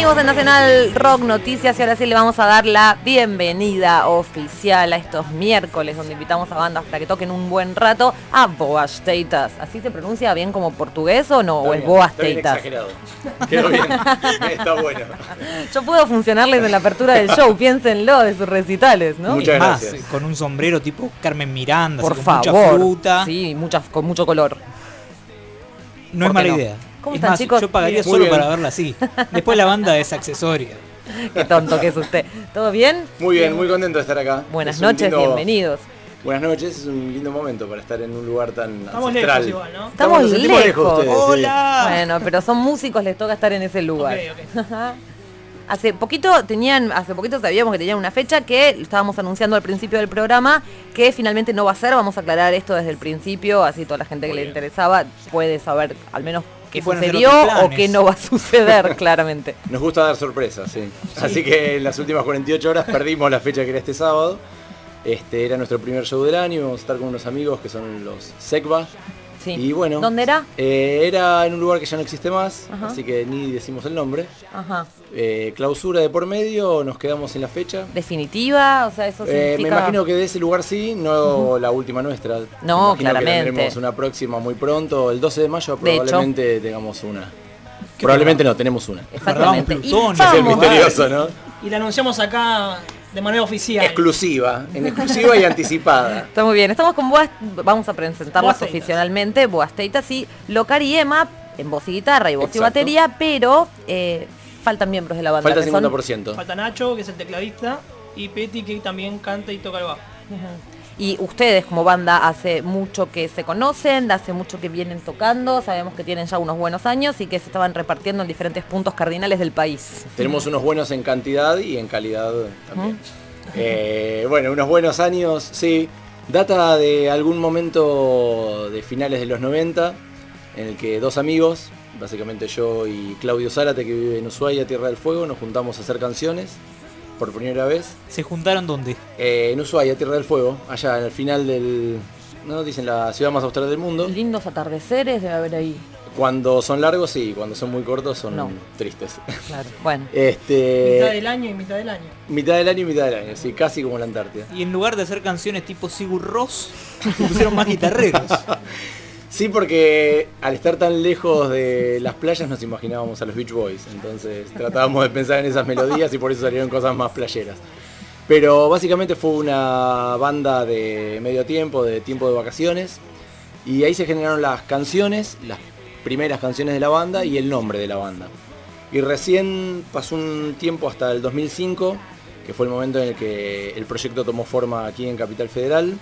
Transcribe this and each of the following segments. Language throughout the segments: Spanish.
Seguimos en Nacional Rock Noticias y ahora sí le vamos a dar la bienvenida oficial a estos miércoles donde invitamos a bandas para que toquen un buen rato a Boas Teitas. ¿Así se pronuncia bien como portugués o no? ¿O es Boas bien Teitas? exagerado. Quedó bien. Está bueno. Yo puedo funcionarles en la apertura del show, piénsenlo de sus recitales, ¿no? Muchas más, gracias. con un sombrero tipo Carmen Miranda, Por así con favor. mucha fruta. Sí, mucha, con mucho color. No es ¿Por qué mala no? idea. ¿Cómo es están, más, chicos? yo pagaría Muy solo bien. para verla así. Después la banda es accesoria. Qué tonto que es usted. ¿Todo bien? Muy bien, muy contento de estar acá. Buenas Es noches, lindo- bienvenidos. Buenas noches, es un lindo momento para estar en un lugar tan Estamos ancestral. lejos igual, ¿no? Estamos sentimos lejos. sí. ¡Hola! Bueno, pero son músicos, les toca estar en ese lugar. Ok, hace poquito tenían, hace poquito sabíamos que tenían una fecha que estábamos anunciando al principio del programa, que finalmente no va a ser, vamos a aclarar esto desde el principio, así toda la gente que Muy le bien. interesaba puede saber al menos hacer sucedió o qué no va a suceder, claramente. Nos gusta dar sorpresas, sí. Así que en las últimas 48 horas perdimos la fecha que era este sábado. Este era nuestro primer show del año, vamos a estar con unos amigos que son los Secba. Sí. Y bueno, ¿Dónde era? Eh, era en un lugar que ya no existe más, Ajá. así que ni decimos el nombre. Ajá. Eh, clausura de por medio, nos quedamos en la fecha. Definitiva, o sea, eso Eh, significa... me imagino que de ese lugar sí, no la última nuestra. No, claramente. Que tendremos una próxima muy pronto, el 12 de mayo De probablemente tengamos una. Probablemente no, tenemos una. Exactamente. Y. Es el misterioso, ¿no? Y la anunciamos acá de manera oficial. Exclusiva, en exclusiva y anticipada. Está muy bien. Estamos con Boas, vamos a presentarlas Boas oficialmente, Boas Teitas y Locar y Emma en voz y guitarra y voz y Exacto. batería, pero eh, faltan miembros de la banda. Falta que son- 50%. Falta Nacho, que es el tecladista, y Petty, que también canta y toca el bajo. Y ustedes como banda hace mucho que se conocen, hace mucho que vienen tocando, sabemos que tienen ya unos buenos años y que se estaban repartiendo en diferentes puntos cardinales del país. Tenemos unos buenos en cantidad y en calidad también. Eh, bueno, unos buenos años, sí. Data de algún momento de finales de los 90, en el que dos amigos, básicamente yo y Claudio Zárate, que vive en Ushuaia, Tierra del Fuego, nos juntamos a hacer canciones por primera vez. ¿Se juntaron dónde? Eh, en Ushuaia, Tierra del Fuego, allá en el final del... ¿no? Dicen la ciudad más austral del mundo. Lindos atardeceres debe haber ahí. Cuando son largos, sí, cuando son muy cortos son No. tristes. Claro. Bueno. Este, Mitad del año y mitad del año. mitad del año y mitad del año, sí, casi como la Antártida. Y en lugar de hacer canciones tipo Sigur Ross, pusieron más guitarreros. Sí, porque al estar tan lejos de las playas nos imaginábamos a los Beach Boys, entonces tratábamos de pensar en esas melodías y por eso salieron cosas más playeras. Pero básicamente fue una banda de medio tiempo, de tiempo de vacaciones, y ahí se generaron las canciones, las primeras canciones de la banda y el nombre de la banda. Y recién pasó un tiempo hasta el 2005, que fue el momento en el que el proyecto tomó forma aquí en Capital Federal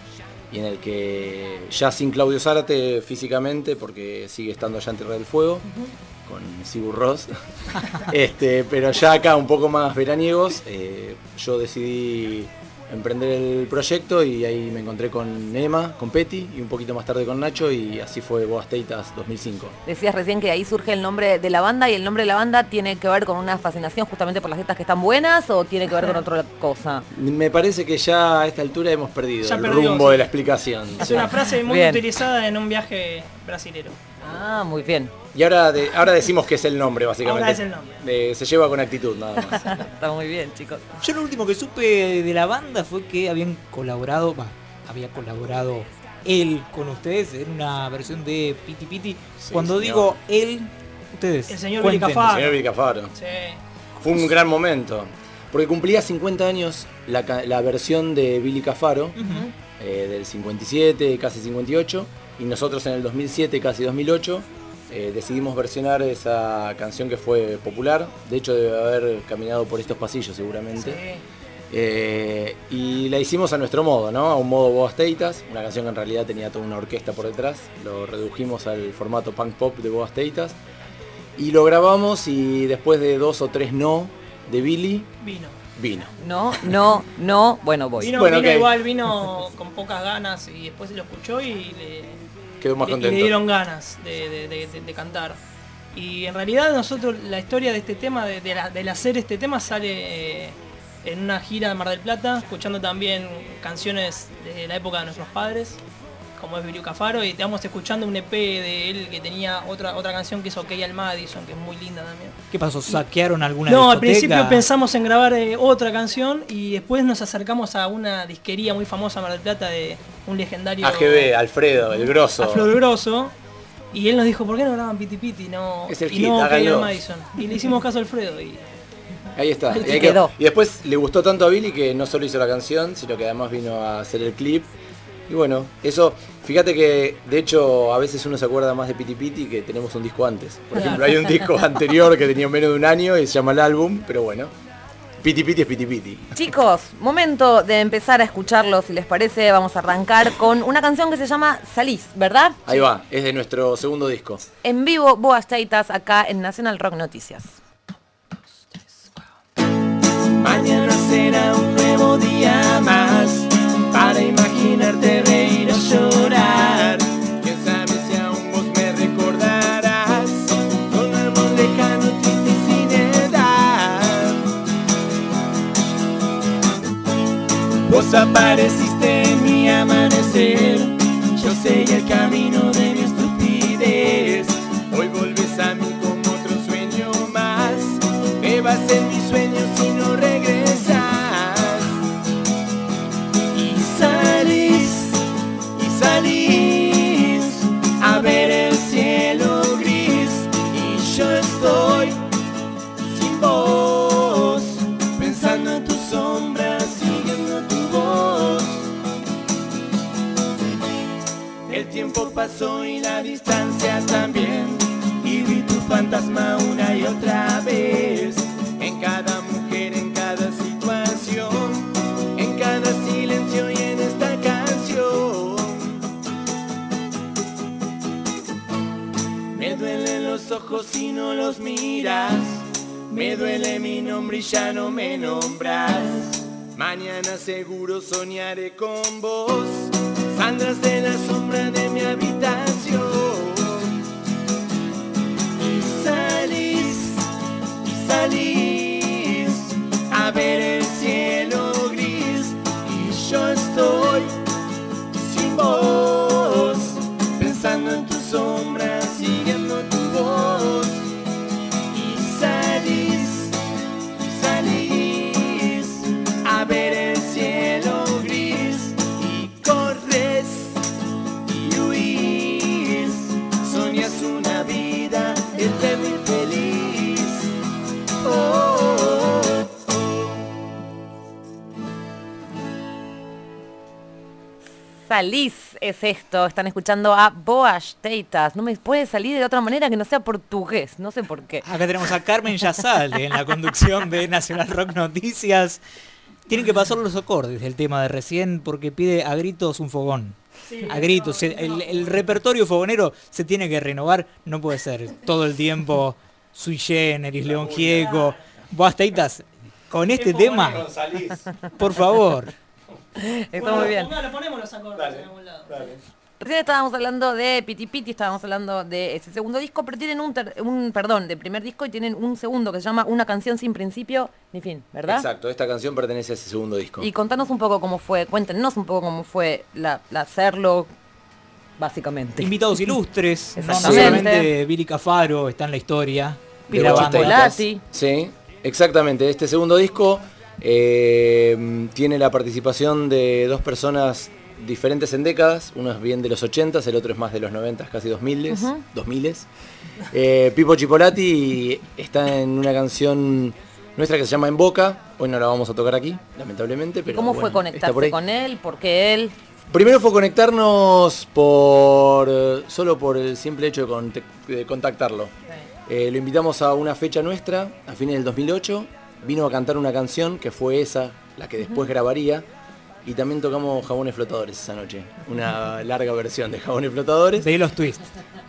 y en el que ya sin Claudio Zárate físicamente, porque sigue estando allá en Tierra del Fuego, con Sigur Ross, este, pero ya acá un poco más veraniegos, eh, yo decidí emprender el proyecto y ahí me encontré con Emma, con Petty y un poquito más tarde con Nacho y así fue Boas Teitas 2005. Decías recién que ahí surge el nombre de la banda y el nombre de la banda tiene que ver con una fascinación justamente por las tetas que están buenas o tiene que ver con otra cosa. Me parece que ya a esta altura hemos perdido Ya el perdió, rumbo sí. de la explicación. Es sí. una frase muy Bien. utilizada en un viaje brasilero. Ah, muy bien. Y ahora, de- ahora decimos que es el nombre, básicamente. Ahora es el nombre. Eh, se lleva con actitud, nada más. Está muy bien, chicos. Yo lo último que supe de la banda fue que habían colaborado, va, había colaborado él con ustedes en una versión de Piti Piti. Sí, Cuando señor. digo él, ustedes. El señor Billy cuéntenos. Cafaro. Señor Vilcafaro. Sí. Fue un gran momento. Porque cumplía 50 años la, versión de Billy Cafaro, eh, del 57, casi 58, y nosotros en el 2007, casi 2008, eh, decidimos versionar esa canción que fue popular. De hecho, debe haber caminado por estos pasillos seguramente. Sí. Eh, y la hicimos a nuestro modo, ¿no? A un modo Boas Teitas, una canción que en realidad tenía toda una orquesta por detrás. Lo redujimos al formato punk pop de Boas Teitas. Y lo grabamos y después de dos o tres no de Billy, Vino. vino. No, no, no. Bueno, voy. Vino, Bueno, vino igual, vino con pocas ganas y después se lo escuchó y le, Quedó más le- y le contento. dieron ganas de, de- de- de- de cantar. Y en realidad nosotros la historia de este tema, de, de la- del hacer este tema sale eh, en una gira de Mar del Plata, escuchando también canciones de la época de nuestros padres. Como es Billy Cafaro, y estamos escuchando un EP de él que tenía otra otra canción que es OK al Madison, que es muy linda también. ¿Qué pasó? ¿Saquearon alguna No, al principio pensamos en grabar eh, otra canción y después nos acercamos a una disquería muy famosa en Mar del Plata de un legendario AGB, Alfredo, el grosso. a Flor Grosso. Y él nos dijo, ¿por qué no graban Piti Piti? No, Es el y hit, no OK al. Madison. Y le hicimos caso a Alfredo. Y Ahí está. Y, ahí quedó. y después le gustó tanto a Billy que no solo hizo la canción, sino que además vino a hacer el clip. Y bueno, eso, fíjate que de hecho a veces uno se acuerda más de Piti Piti que tenemos un disco antes. Por ejemplo, hay un disco anterior que tenía menos de un año y se llama el álbum, pero bueno. Piti Piti es Piti Piti. Chicos, momento de empezar a escucharlo, si les parece, vamos a arrancar con una canción que se llama Salís, ¿verdad? Ahí va, es de nuestro segundo disco. En vivo, Boas Taitas, acá en National Rock Noticias. Mañana será un nuevo día más para imaginarte reír o llorar. Quién sabe si aún vos me recordarás con amor lejano, triste y sin edad. Vos apareciste en mi amanecer, si no los miras. Me duele mi nombre y ya no me nombras. Mañana seguro soñaré con vos. Saldrás de la sombra de mi habitación. Salís es esto, están escuchando a Boas Teitas. No me puede salir de otra manera que no sea portugués, no sé por qué. Acá tenemos a Carmen Yazal en la conducción de Nacional Rock Noticias. Tienen que pasar los acordes del tema de recién porque pide a gritos un fogón. a gritos. El repertorio fogonero se tiene que renovar. No puede ser todo el tiempo sui generis, León Gieco. Boas Teitas, con este tema, por favor. Está muy bien. Ponga- ponemos los acordes en algún lado. Recién estábamos hablando de Piti Piti, estábamos hablando de ese segundo disco, pero tienen un, ter- un perdón, de primer disco y tienen un segundo que se llama Una canción sin principio ni fin, ¿verdad? Exacto, esta canción pertenece a ese segundo disco. Y contanos un poco cómo fue, cuéntenos un poco cómo fue la, la hacerlo, básicamente. Invitados ilustres, no Exactamente. solamente Billy Cafaro está en la historia banda. Chipolati. Sí, exactamente. Este segundo disco eh, tiene la participación de dos personas diferentes en décadas. Uno es bien de los 80, el otro es más de los 90, casi 2000. Ujú. 2000. Eh, Pipo Chipolati está en una canción nuestra que se llama En Boca. Hoy no la vamos a tocar aquí, lamentablemente. Pero ¿Cómo bueno, fue conectarse con él? ¿Por qué él? Primero fue conectarnos por solo por el simple hecho de contactarlo. Eh, lo invitamos a una fecha nuestra, a fines del 2008. Vino a cantar una canción que fue esa, la que después grabaría. Y también tocamos Jabones Flotadores esa noche. Una larga versión de Jabones Flotadores. De los twists.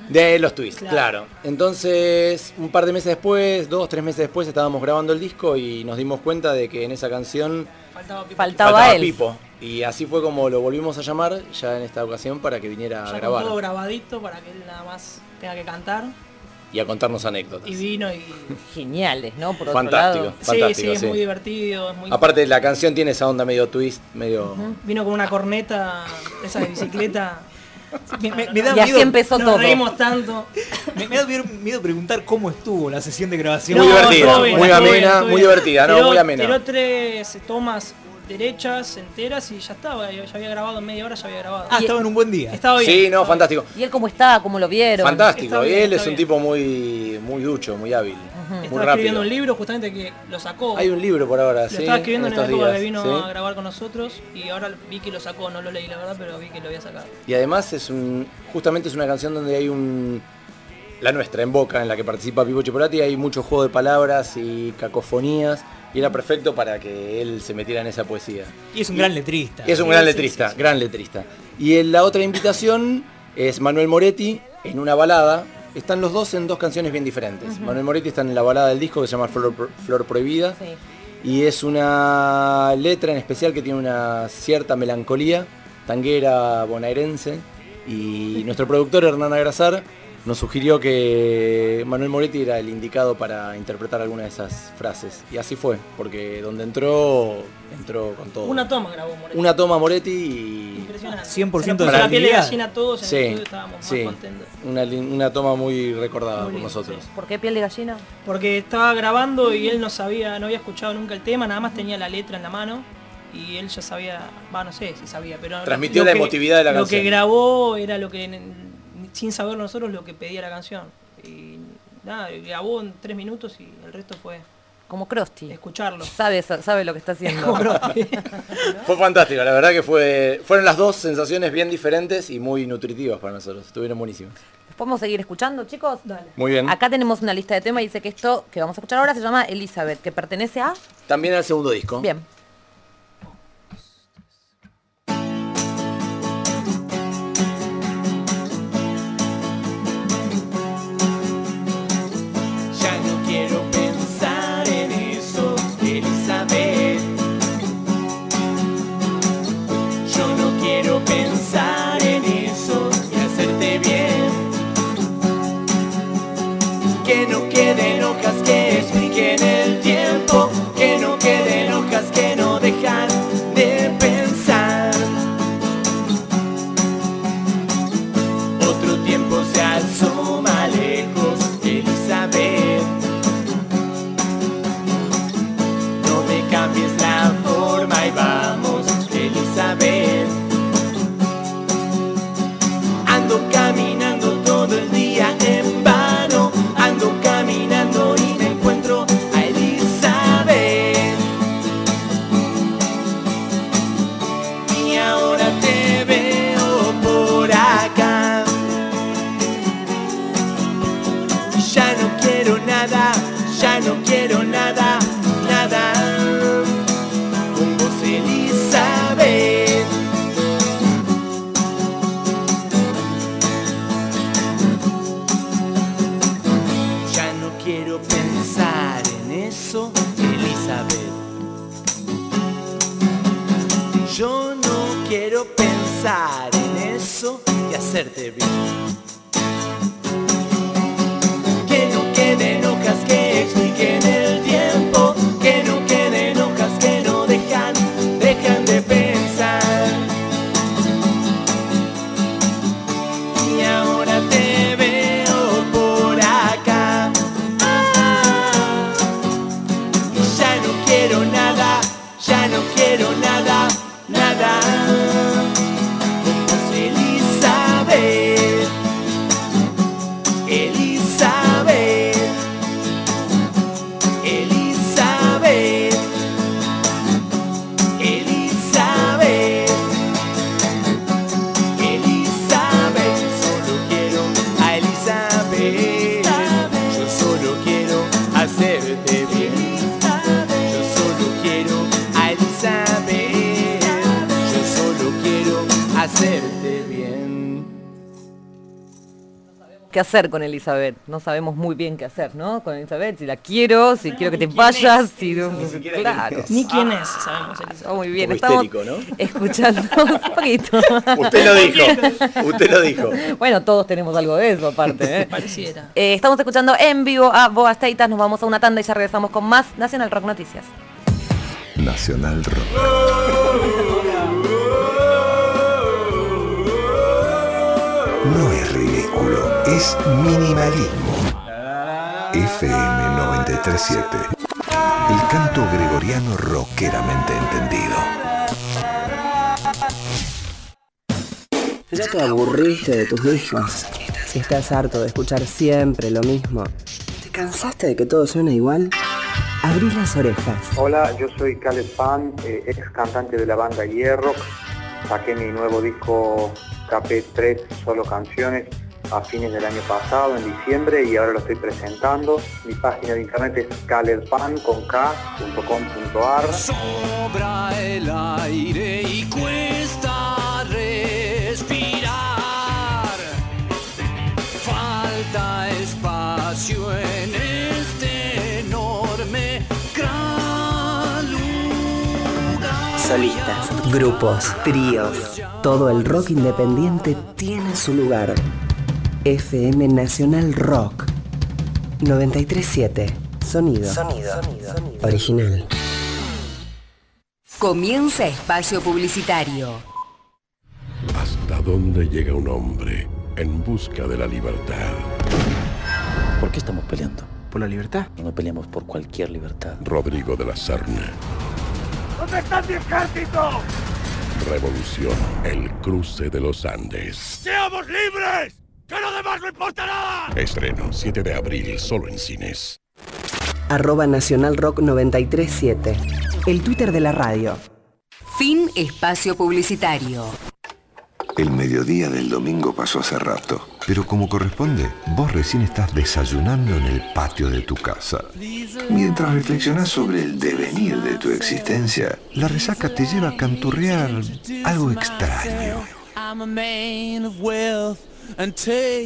De los twists, claro. Entonces, un par de meses después, dos, tres meses después, estábamos grabando el disco y nos dimos cuenta de que en esa canción Faltaba Pipo. Faltaba, faltaba él. Pipo. Y así fue como lo volvimos a llamar ya en esta ocasión para que viniera a Ya grabar todo grabadito para que él nada más tenga que cantar. Y a contarnos anécdotas. Y vino y... Geniales, ¿no? Por Fantástico. otro lado. Sí, Fantástico, sí, es sí. muy divertido. Es muy... Aparte la canción tiene esa onda medio twist, medio... Vino con una corneta, esa de bicicleta. Me, me- me da Y así miedo, empezó Nos todo. reímos tanto. me, me da miedo- preguntar cómo estuvo la sesión de grabación. Muy No, divertida, muy amena, muy divertida, no, Tiró- muy amena. Tiró tres tomas derechas, enteras y ya estaba. Ya había grabado en media hora, ya había grabado. Ah, estaba en un buen día. Estaba bien. Sí, no, fantástico. ¿Y él cómo está? ¿Cómo lo vieron? Fantástico. Y él es un bien. tipo muy, muy ducho, muy hábil. bien. Muy Estaba rápido. escribiendo un libro justamente que lo sacó. Hay un libro por ahora, Lo sí. estaba escribiendo en, la época días, que vino sí. a grabar con nosotros y ahora vi que lo sacó, no lo leí la verdad, pero vi que lo había sacado. Y además es un, justamente es una canción donde hay un, la nuestra, en Boca, en la que participa Pipo Chipolati, hay mucho juego de palabras y cacofonías, y era perfecto para que él se metiera en esa poesía. Y es un gran letrista. Y es un Sí, gran letrista, sí, sí. gran letrista. Y en la otra invitación es Manuel Moretti en una balada. Están los dos en dos canciones bien diferentes. Manuel Moretti está en la balada del disco que se llama Flor, Flor Prohibida. Sí. Y es una letra en especial que tiene una cierta melancolía, tanguera bonaerense. Y nuestro productor Hernán Agrasar nos sugirió que Manuel Moretti era el indicado para interpretar alguna de esas frases. Y así fue, porque donde entró, entró con todo. Una toma grabó Moretti. Una toma Moretti y... Impresionante. 100% Se de la piel de gallina a todos en Sí, el estábamos sí. más contentos. Una, una toma muy recordada Muy por lindo, nosotros. sí. ¿Por qué piel de gallina? Porque estaba grabando y él no sabía, no había escuchado nunca el tema, nada más tenía la letra en la mano y él ya sabía, va, no sé si sabía, pero Transmitió lo la que- emotividad de la Lo canción. que grabó era lo que sin saber nosotros lo que pedía la canción y nada, grabó en tres minutos y el resto fue Como Krusty. escucharlo. Sabe, sabe lo que está haciendo. Fue fantástico, la verdad que fue, fueron las dos sensaciones bien diferentes y muy nutritivas para nosotros. Estuvieron buenísimas. ¿Podemos seguir escuchando, chicos? Dale. Muy bien. Acá tenemos una lista de temas y dice que esto que vamos a escuchar ahora se llama Elizabeth, que pertenece a... También al segundo disco. Bien. Hacerte bien. ¿Qué hacer con Elizabeth? No sabemos muy bien qué hacer, ¿no? Con Elizabeth, si la quiero, si quiero que te ni vayas, es si no... siquiera Claro. Ni quién es, sabemos Elizabeth. Muy bien, estamos poco histérico, ¿no? escuchando un poquito. Usted lo dijo, usted lo dijo. bueno, todos tenemos algo de eso aparte, ¿eh? Pareciera. Eh, estamos escuchando en vivo a Boas Teitas, nos vamos a una tanda y ya regresamos con más Nacional Rock Noticias. Nacional Rock. no es ridículo, es minimalismo. FM 937. El canto gregoriano rockeramente entendido. ¿Ya te aburriste de tus discos? ¿Estás harto de escuchar siempre lo mismo? ¿Te cansaste de que todo suene igual? Abrí las orejas. Hola, yo soy Caleb Pan, eh, ex cantante de la banda Hierro. Saqué mi nuevo disco KP3 Solo Canciones a fines del año pasado, en diciembre, y ahora lo estoy presentando. Mi página de internet es calebpan con k.com.ar. Sobra el aire y cuesta respirar. Falta espacio en este enorme gran lugar. Solistas, grupos, tríos. Todo el rock independiente tiene su lugar. FM Nacional Rock. 937. Sonido. Sonido. Original. Comienza espacio publicitario. ¿Hasta dónde llega un hombre en busca de la libertad? ¿Por qué estamos peleando? ¿Por la libertad? No peleamos por cualquier libertad. Rodrigo de la Serna. ¿Dónde está mi ejército? Revolución, el cruce de los Andes. ¡Seamos libres! ¡Que lo demás no importa nada! Estreno 7 de abril, solo en cines. Arroba Nacional Rock 937. El Twitter de la radio. Fin espacio publicitario. El mediodía del domingo pasó hace rato, pero como corresponde, vos recién estás desayunando en el patio de tu casa. Mientras reflexionás sobre el devenir de tu existencia, la resaca te lleva a canturrear algo extraño.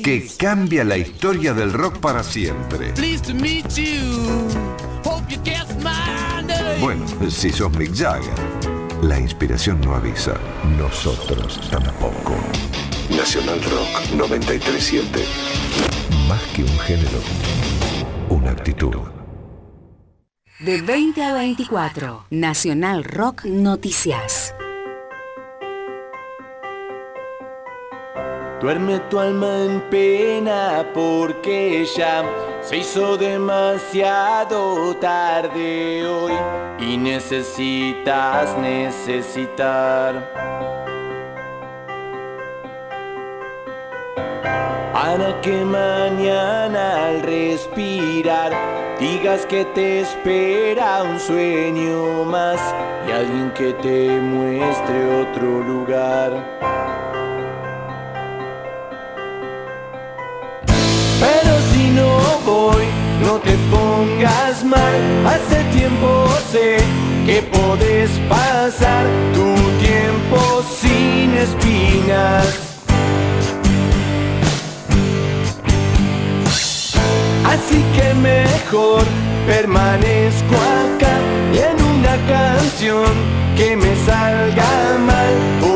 Que cambia la historia del rock para siempre. Bueno, si sos Mick Jagger. La inspiración no avisa, nosotros tampoco. Nacional Rock 937. Más que un género, una actitud. De 20 a 24, Nacional Rock Noticias. Duerme tu alma en pena porque ya se hizo demasiado tarde hoy y necesitas necesitar. Para que mañana al respirar digas que te espera un sueño más y alguien que te muestre otro lugar. No te pongas mal. Hace tiempo sé que podés pasar tu tiempo sin espinas. Así que mejor permanezco acá y en una canción que me salga mal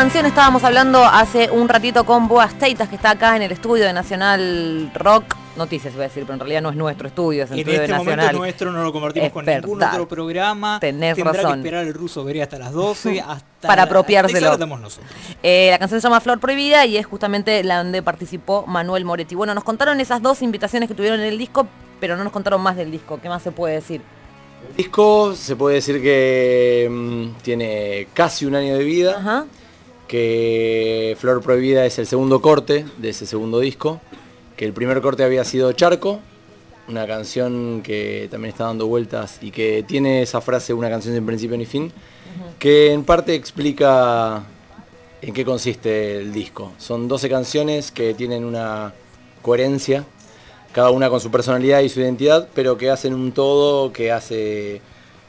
canción estábamos hablando hace un ratito con Boas Teitas, que está acá en el estudio de Nacional Rock. Noticias iba a decir, pero en realidad no es nuestro estudio, es el En estudio este de momento Nacional. es nuestro, no lo compartimos Es con ningún otro programa. Tenés Tendrá razón. que esperar el ruso vería hasta las 12, hasta Para la- apropiárselo. nosotros. Eh, la canción se llama Flor Prohibida y es justamente la donde participó Manuel Moretti. Bueno, nos contaron esas dos invitaciones que tuvieron en el disco, pero no nos contaron más del disco. ¿Qué más se puede decir? El disco se puede decir que mm, tiene casi un año de vida, Ajá. Que Flor Prohibida es el segundo corte de ese segundo disco, que el primer corte había sido Charco, una canción que también está dando vueltas y que tiene esa frase, una canción sin principio ni fin, que en parte explica en qué consiste el disco. Son 12 canciones que tienen una coherencia, cada una con su personalidad y su identidad, pero que hacen un todo que hace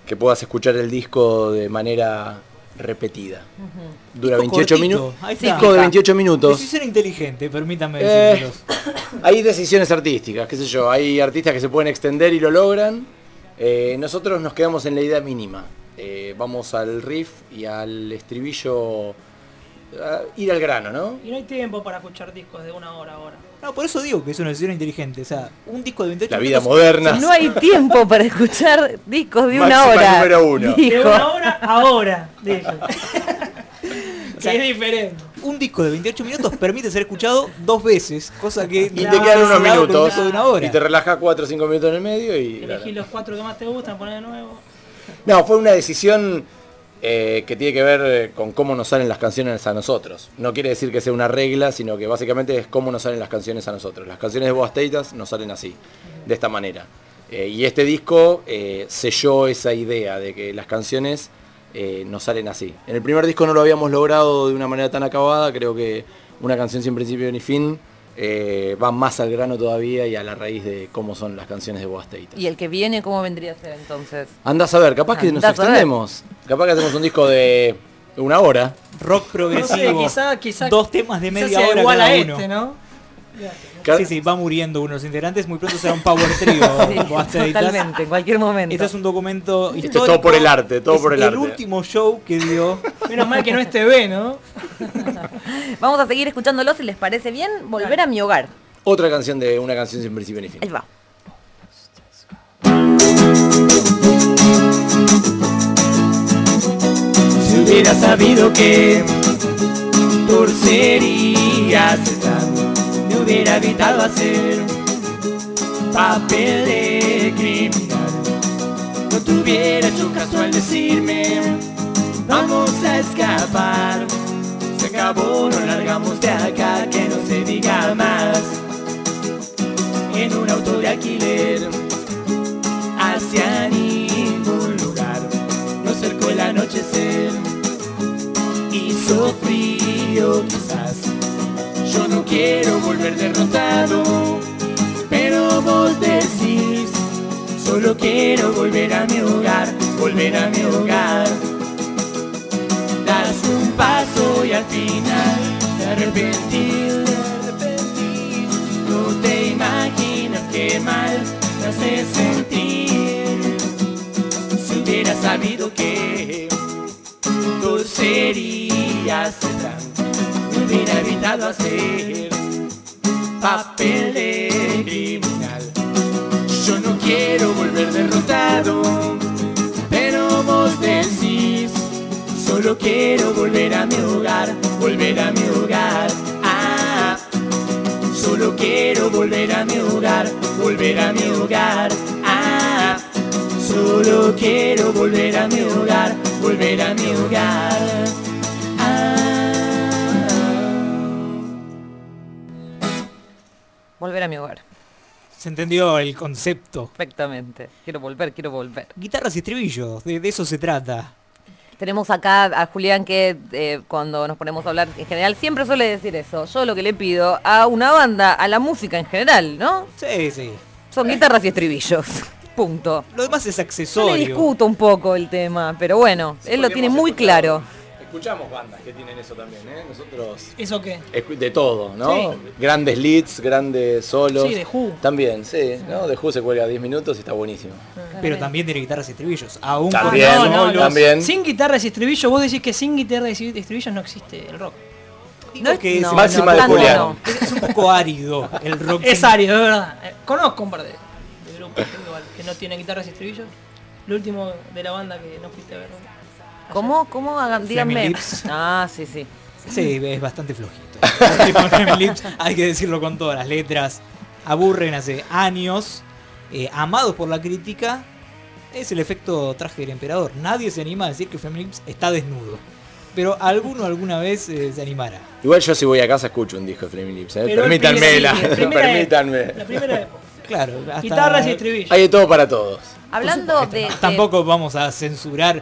que puedas escuchar el disco de manera repetida. Dura Disco 28 cortito, minutos. Disco de 28 minutos. Decisión inteligente, permítame Eh, hay decisiones artísticas, qué sé yo, hay artistas que se pueden extender y lo logran. Eh, nosotros nos quedamos en la idea mínima. Eh, vamos al riff y al estribillo, ir al grano, ¿no? Y no hay tiempo para escuchar discos de una hora ahora. No, por eso digo que es una decisión inteligente. O sea, un disco de 28 La vida minutos- moderna. No hay tiempo para escuchar discos de una hora. número uno. De una hora a hora, dije. que es diferente. Un disco de 28 minutos permite ser escuchado dos veces, cosa que Y te quedan unos un minutos de una hora. y te relajas 4 o 5 minutos en el medio y... Elegí los cuatro que más te gustan, poner de nuevo. No, fue una decisión eh, que tiene que ver eh, con cómo nos salen las canciones a nosotros. No quiere decir que sea una regla, sino que básicamente es cómo nos salen las canciones a nosotros. Las canciones de Boas Teitas nos salen así, de esta manera. Eh, y este disco selló esa idea de que las canciones nos salen así. En el primer disco no lo habíamos logrado de una manera tan acabada, creo que una canción sin principio ni fin eh, va más al grano todavía y a la raíz de cómo son las canciones de Boas. ¿Y el que viene cómo vendría a ser entonces? Andás a ver, capaz que nos Andás extendemos. Capaz que hacemos un disco de una hora. Rock No progresivo. sé, quizá, quizá. Dos temas de quizá media sea hora igual cada a uno. este, ¿no? Sí, sí, va muriendo uno de los integrantes, muy pronto será un power trio. Sí, totalmente, en cualquier momento. Este es un documento Esto es histórico. todo por el arte, todo Es por el arte. último show que dio. Menos mal que no es TV, ¿no? Vamos a seguir escuchándolos si les parece bien. Volver a mi hogar. Otra canción de una canción sin principio ni fin. Ahí va. Si hubiera sabido que torcerías están, me hubiera evitado hacer papel de criminal. No te hubiera hecho caso al decirme, vamos a escapar. Se acabó, nos largamos de acá, que no se diga más. En un auto de alquiler, hacia ningún lugar. Nos cercó el anochecer, hizo frío quizás. Quiero volver derrotado, pero vos decís, solo quiero volver a mi hogar, volver a mi hogar. Das un paso y al final te arrepentís. No te imaginas qué mal te hace sentir. Si hubiera sabido que tendrán, me hubiera evitado hacer papel de criminal. Yo no quiero volver derrotado, pero vos decís, solo quiero volver a mi hogar, volver a mi hogar. Ah, solo quiero volver a mi hogar, volver a mi hogar. Ah, solo quiero volver a mi hogar, volver a mi hogar. Volver a mi hogar. Se entendió el concepto. Perfectamente. Quiero volver, quiero volver. Guitarras y estribillos, de, de eso se trata. Tenemos acá a Julián que eh, cuando nos ponemos a hablar en general siempre suele decir eso. Yo lo que le pido a una banda, a la música en general, ¿no? Sí, sí. Son guitarras y estribillos. Punto. Lo demás es Yo le accesorio. discuto un poco el tema, pero bueno, él lo tiene muy claro. Escuchamos bandas que tienen eso también, ¿eh? Nosotros... ¿Eso qué? De todo, ¿no? Sí. Grandes leads, grandes solos. Sí, de Who. También, sí, ¿no? De Who se cuelga 10 minutos y está buenísimo. Pero también tiene guitarras y estribillos. Aún También, no, no, no. también. Sin guitarras y estribillos, vos decís que sin guitarras y estribillos no existe el rock. No es que es, no, Máxima de Julián. no. es un poco árido el rock. Es árido, de verdad. Eh, Conozco un par de, de grupos que no tienen guitarras y estribillos. Lo último de la banda que no fuiste a ver. ¿Cómo? ¿Cómo? Hagan, díganme. Ah, sí, sí. Sí, es bastante flojito. Lips, hay que decirlo con todas las letras. Aburren hace años. eh, amados por la crítica. Es el efecto traje del emperador. Nadie se anima a decir que Flaming Lips está desnudo. Pero alguno alguna vez eh, se animará. Igual yo si voy a casa escucho un disco de Flaming Lips, ¿eh? Permítanme, la, sí, la primera permítanme. La primera época. Claro, hasta- Guitarras y estribillos. Hay de todo para todos. Hablando de, de- Tampoco vamos a censurar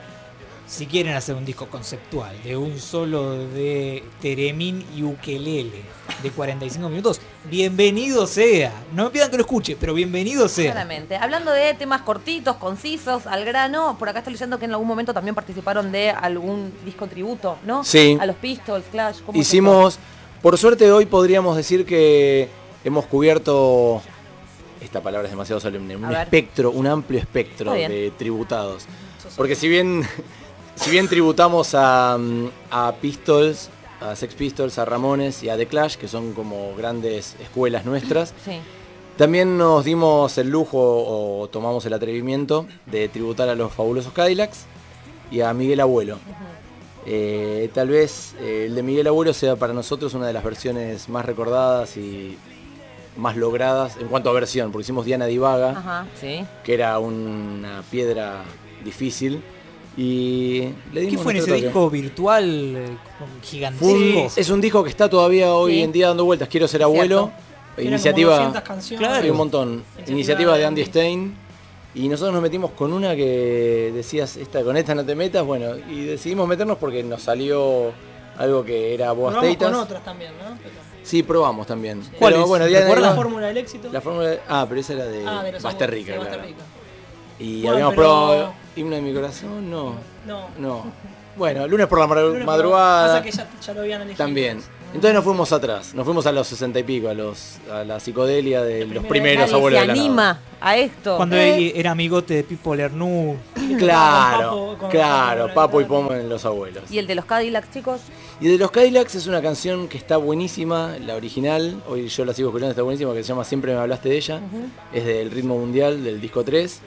si quieren hacer un disco conceptual de un solo de Teremín y Ukelele de 45 minutos. Bienvenido sea. No me pidan que lo escuche, pero bienvenido sea. Claramente. Hablando de temas cortitos, concisos, al grano, por acá estoy leyendo que en algún momento también participaron de algún disco tributo, ¿no? Sí. A los Pistols, Clash. ¿cómo es Hicimos, por suerte hoy podríamos decir que hemos cubierto, esta palabra es demasiado solemne, un espectro, un amplio espectro de tributados. Porque si bien, si bien tributamos a, mm, a Pistols, a Sex Pistols, a Ramones y a The Clash, que son como grandes escuelas nuestras? Sí. también nos dimos el lujo o tomamos el atrevimiento de tributar a los fabulosos Cadillacs y a Miguel Abuelo. Eh, tal vez eh, el de Miguel Abuelo sea para nosotros una de las versiones más recordadas y más logradas en cuanto a versión, porque hicimos Diana Divaga, Ajá, sí. que era una piedra difícil, y le dimos ¿Qué fue en ese toque. disco virtual eh, gigantesco? un- es un disco que está todavía hoy Sí. en día dando vueltas, quiero ser abuelo, Eran iniciativa... como 200 canciones. Claro. Hay un montón. Iniciativa Iniciativa de Andy. Stein. Y nosotros nos metimos con una que decías, esta, con esta no te metas, bueno, y decidimos meternos porque nos salió algo que era Boas Probamos con otras también, ¿no? Pero- Sí, probamos también. ¿Cuál Pero es? bueno, Diana ¿Recuerdan? La fórmula del éxito. la fórmula de- Ah, pero esa era de, Ah, de Rica, claro. Rica. Y Bueno, habíamos pero- probado Himno de mi corazón, no. No. No. Bueno, lunes por la mar- Lunes por la- madrugada. Pasa que ya, ya lo habían elegido. También. Entonces nos fuimos atrás, nos fuimos a los sesenta y pico, a los a la psicodelia de los primeros abuelos se de la nada. anima a esto. Cuando Eh, era amigote de Pipo Lernu. Claro, Papo, claro, Papo, y. Pomo en Los Abuelos. Y el de los Cadillacs, chicos. Y de los Cadillacs es una canción que está buenísima, la original, hoy yo la sigo escuchando, está buenísima, que se llama Siempre me hablaste de ella, es del ritmo mundial, del disco 3,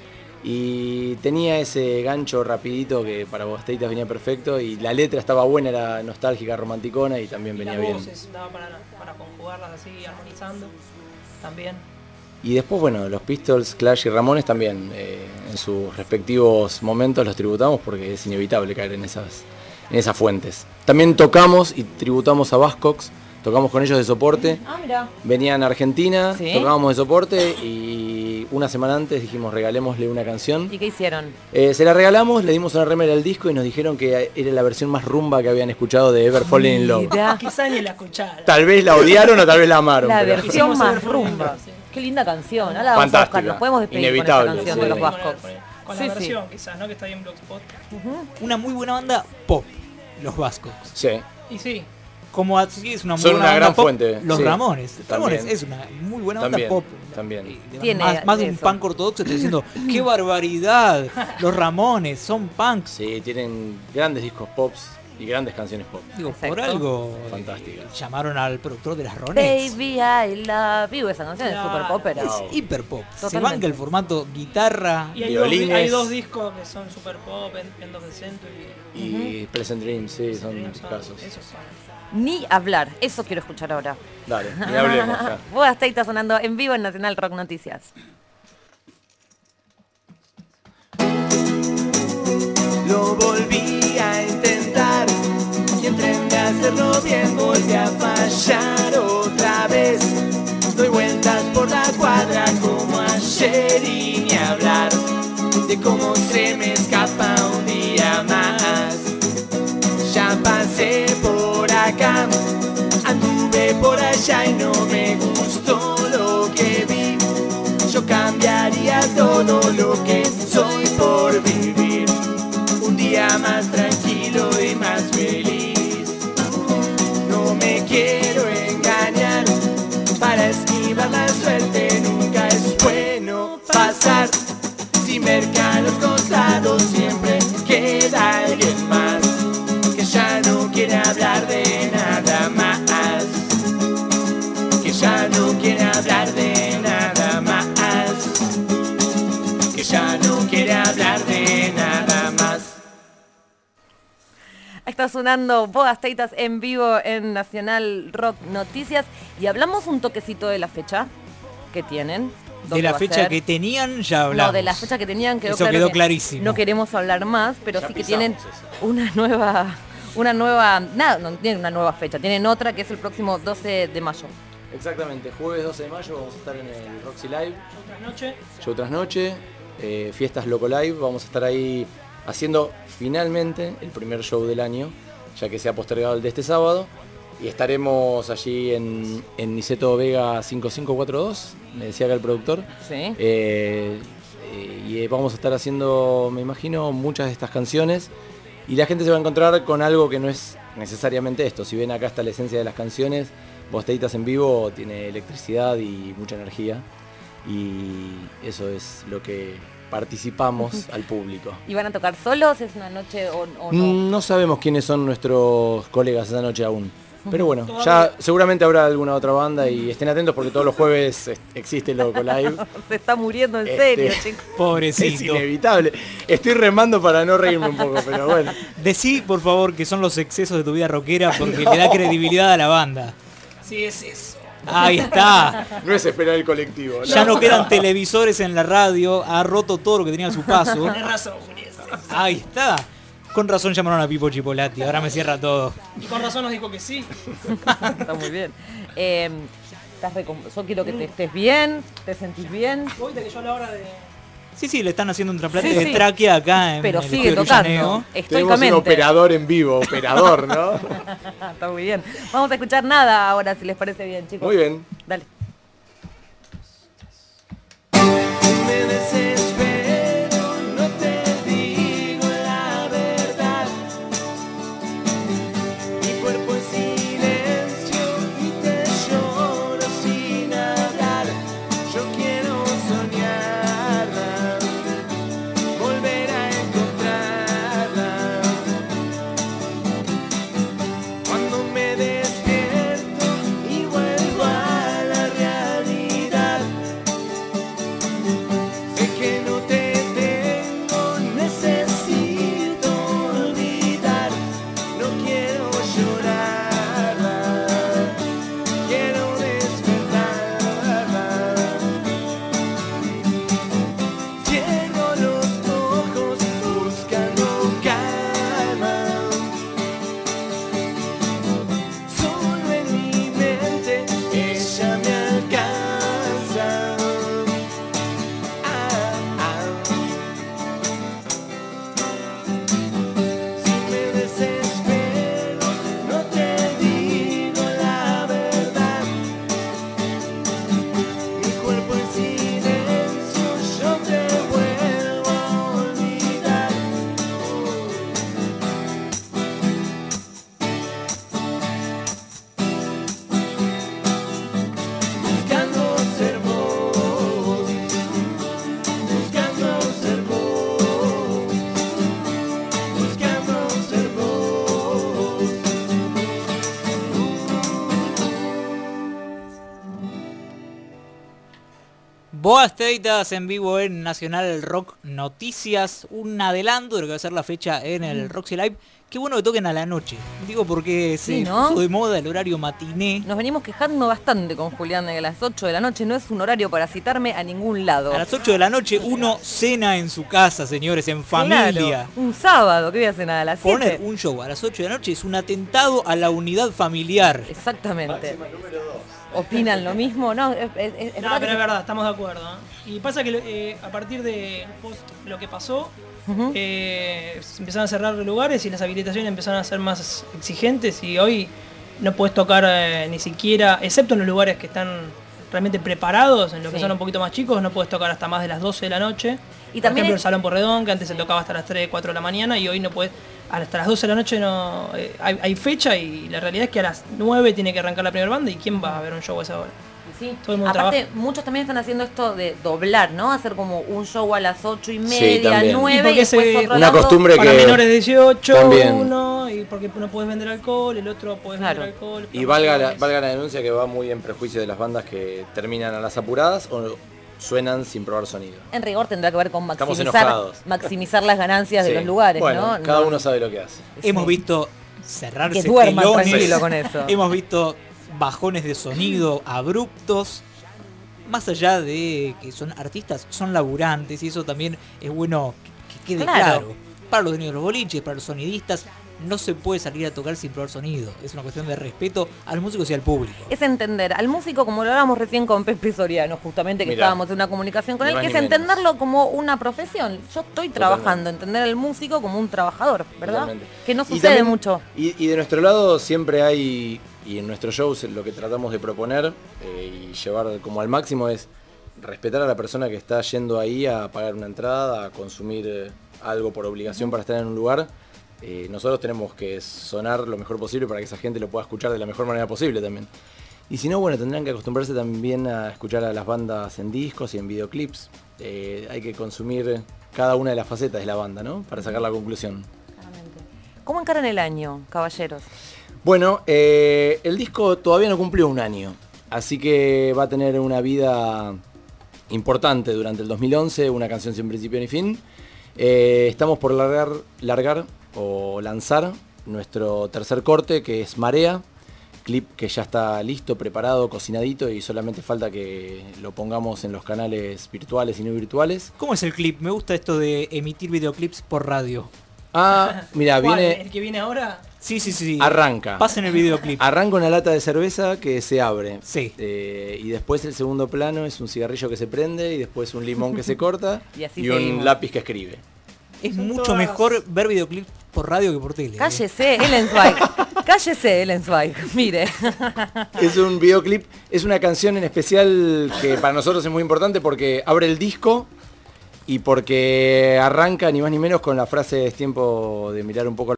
y tenía ese gancho rapidito que para Bosteitas venía perfecto, y la letra estaba buena, era nostálgica, romanticona, y también Y venía las bien. voces, daba para, para conjugarlas así, armonizando. También. Y después, bueno, los Pistols, Clash y Ramones también, eh, en sus respectivos momentos los tributamos porque es inevitable caer en esas, en esas fuentes. También tocamos y tributamos a Bascox, tocamos con ellos de soporte. Ah, mira. Venían a Argentina, Sí. tocábamos de soporte y una semana antes dijimos regalémosle una canción. ¿Y qué hicieron? Eh, se la regalamos, le dimos una remera al disco y nos dijeron que era la versión más rumba que habían escuchado de Ever Falling in Love. Mirá, Quizá ni la escucharon. Tal vez la odiaron o tal vez la amaron. la pero- versión Hicimos más rumba. Sí. Qué linda canción. Ahora la vamos a buscar. Nos podemos despedir Inevitable, con esa canción sí. de los. Vascos. Con la sí. versión, quizás, ¿no? Que está ahí en Blogspot. Una muy buena banda pop, los vascos. Sí. Y sí, Como así es una muy Son buena una banda gran pop, fuente, Los sí. Ramones. Ramones También. es una muy buena También, banda pop. también. Tiene más, más de un punk ortodoxo te diciendo, qué barbaridad, los Ramones son punks. Sí, tienen grandes discos pops y grandes canciones pop. Digo, por algo eh, Fantásticas. llamaron al productor de las Ronettes. Baby, I love you. Esa canción es super popera. Wow. Es hiper pop. Se Totalmente. banca el formato guitarra. y hay dos, hay dos discos que son super pop, End End of the Century. Y Present Dreams, sí, son Dreams son- casos. Esos son. Ni hablar. Eso quiero escuchar ahora. Dale, ni hablemos ya. Teita sonando en vivo en Nacional Rock Noticias. Lo volví a intentar y en tren de hacerlo bien volví a fallar otra vez. Doy vueltas por la cuadra como ayer y ni hablar de cómo se todo lo que Está sonando Bodas Teitas en vivo en Nacional Rock Noticias y hablamos un toquecito de la fecha que tienen. De la fecha que tenían ya hablamos. No, de la fecha que tenían quedó, Eso claro quedó que clarísimo. No queremos hablar más, pero Ya sí que tienen una nueva, una nueva, nada, no tienen una nueva fecha, tienen otra que es el próximo 12 de mayo. Exactamente, jueves 12 de mayo vamos a estar en el Roxy Live, Otra noche. show tras noche, eh, fiestas Loco Live, vamos a estar ahí haciendo finalmente el primer show del año, ya que se ha postergado el de este sábado. Y estaremos allí en, en Niceto Vega 5542, me decía acá el productor. Sí. Eh, eh, y vamos a estar haciendo, me imagino, muchas de estas canciones. Y la gente se va a encontrar con algo que no es necesariamente esto. Si ven acá está la esencia de las canciones, Bosteitas en vivo tiene electricidad y mucha energía. Y eso es lo que participamos al público. ¿Y van a tocar solos? ¿Es una noche o, o no? Mm, No sabemos quiénes son nuestros colegas esa noche aún. Pero bueno, ya seguramente habrá alguna otra banda y estén atentos porque todos los jueves es- existe Loco Live. Se está muriendo en Este, serio, chicos. Es Pobrecito. inevitable. Estoy remando para no reírme un poco, pero bueno. Decí, por favor, que son los excesos de tu vida rockera porque le da credibilidad a la banda. Sí, es eso. Ahí está. No es esperar el colectivo. Ya no quedan televisores en la radio, ha roto todo lo que tenía a su paso. Razón. Ahí está. Con razón llamaron a Pipo Chipolati, ahora me cierra todo. Y con razón nos dijo que sí. Está muy bien. Eh, estás yo quiero que te estés bien, te sentís bien. Viste que yo a la hora de. Sí, sí, le están haciendo un trasplante Sí, de tráquea acá en Pero el sigue tocando. Tenemos un operador en vivo, operador, ¿no? Está muy bien. Vamos a escuchar nada ahora, si les parece bien, chicos. Muy bien. Dale. Boas Teitas en vivo en Nacional Rock Noticias, un adelanto de lo que va a ser la fecha en el Roxy Live. Qué bueno que toquen a la noche. Digo porque se Sí, ¿no? puso de moda el horario matiné. Nos venimos quejando bastante con Julián de que a las 8 de la noche no es un horario para citarme a ningún lado. A las 8 de la noche uno cena en su casa, señores, en familia. Claro, un sábado, ¿qué voy a hacer nada? A las 7. Poner un show a las 8 de la noche es un atentado a la unidad familiar. Exactamente. ¿Opinan lo mismo? No, es, es- es No, verdad pero es verdad, estamos de acuerdo. ¿eh? Y pasa que eh, a partir de post lo que pasó, eh, empezaron a cerrar lugares y las habilitaciones empezaron a ser más exigentes y hoy no puedes tocar ni siquiera, excepto en los lugares que están realmente preparados, en los que son un poquito más chicos, no puedes tocar hasta más de las 12 de la noche. Y Por también ejemplo, el Salón Porredón, que antes se tocaba hasta las 3, 4 de la mañana y hoy no puedes, hasta las 12 de la noche no eh, hay, hay fecha y la realidad es que a las 9 tiene que arrancar la primera banda y ¿quién va a ver un show a esa hora? Sí. Todo el mundo Aparte, trabaja. muchos también están haciendo esto de doblar, ¿no? Hacer como un show a las 8 y Sí, media, también. 9 Y y, después se- otro a Una costumbre Para que menores de 18, también. uno, y porque no puedes vender alcohol, el otro puedes Claro. vender alcohol. Y valga la, valga la denuncia que va muy en prejuicio de las bandas que terminan a las apuradas o suenan sin probar sonido. En rigor tendrá que ver con maximizar, maximizar las ganancias de los lugares, bueno, ¿no? cada No. uno sabe lo que hace. Hemos Sí. visto cerrarse Que duerman telones. tranquilo con eso. Hemos visto bajones de sonido abruptos. Más allá de que son artistas, son laburantes y eso también es bueno que, que quede Claro. claro. Para los dueños de los boliches, para los sonidistas, no se puede salir a tocar sin probar sonido. Es una cuestión de respeto a los músicos y al público. Es entender al músico, como lo hablábamos recién con Pepe Soriano, justamente que Mirá. estábamos en una comunicación con él, que es menos. entenderlo como una profesión. Yo estoy trabajando, entender al músico como un trabajador, ¿verdad? Totalmente. Que no Y sucede también- mucho. Y, y de nuestro lado siempre hay, y en nuestros shows lo que tratamos de proponer eh, y llevar como al máximo es respetar a la persona que está yendo ahí a pagar una entrada, a consumir eh, algo por obligación para estar en un lugar. Eh, nosotros tenemos que sonar lo mejor posible para que esa gente lo pueda escuchar de la mejor manera posible también. Y si no, bueno, tendrán que acostumbrarse también a escuchar a las bandas en discos y en videoclips. Eh, hay que consumir cada una de las facetas de la banda, ¿no? Para sacar la conclusión. ¿Cómo encaran el año, caballeros? Bueno, eh, el disco todavía no cumplió un año, así que va a tener una vida importante durante el 2011, una canción sin principio ni fin. Eh, estamos por largar, largar o lanzar nuestro tercer corte, que es Marea, clip que ya está listo, preparado, cocinadito y solamente falta que lo pongamos en los canales virtuales y no virtuales. ¿Cómo es el clip? Me gusta esto de emitir videoclips por radio. Ah, mira, viene... ¿El que viene ahora? Sí, sí, sí. Arranca. Pasen el videoclip. Arranca una lata de cerveza que se abre. Sí. Eh, y después el segundo plano es un cigarrillo que se prende y después un limón que se corta Y así un seguimos. lápiz que escribe. Es Son mucho todas- mejor ver videoclips por radio que por tele. ¿eh? Cállese, Ellen Zweig. Cállese, Ellen Zweig. Mire. Es un videoclip, es una canción en especial que para nosotros es muy importante porque abre el disco y porque arranca ni más ni menos con la frase es tiempo de mirar un poco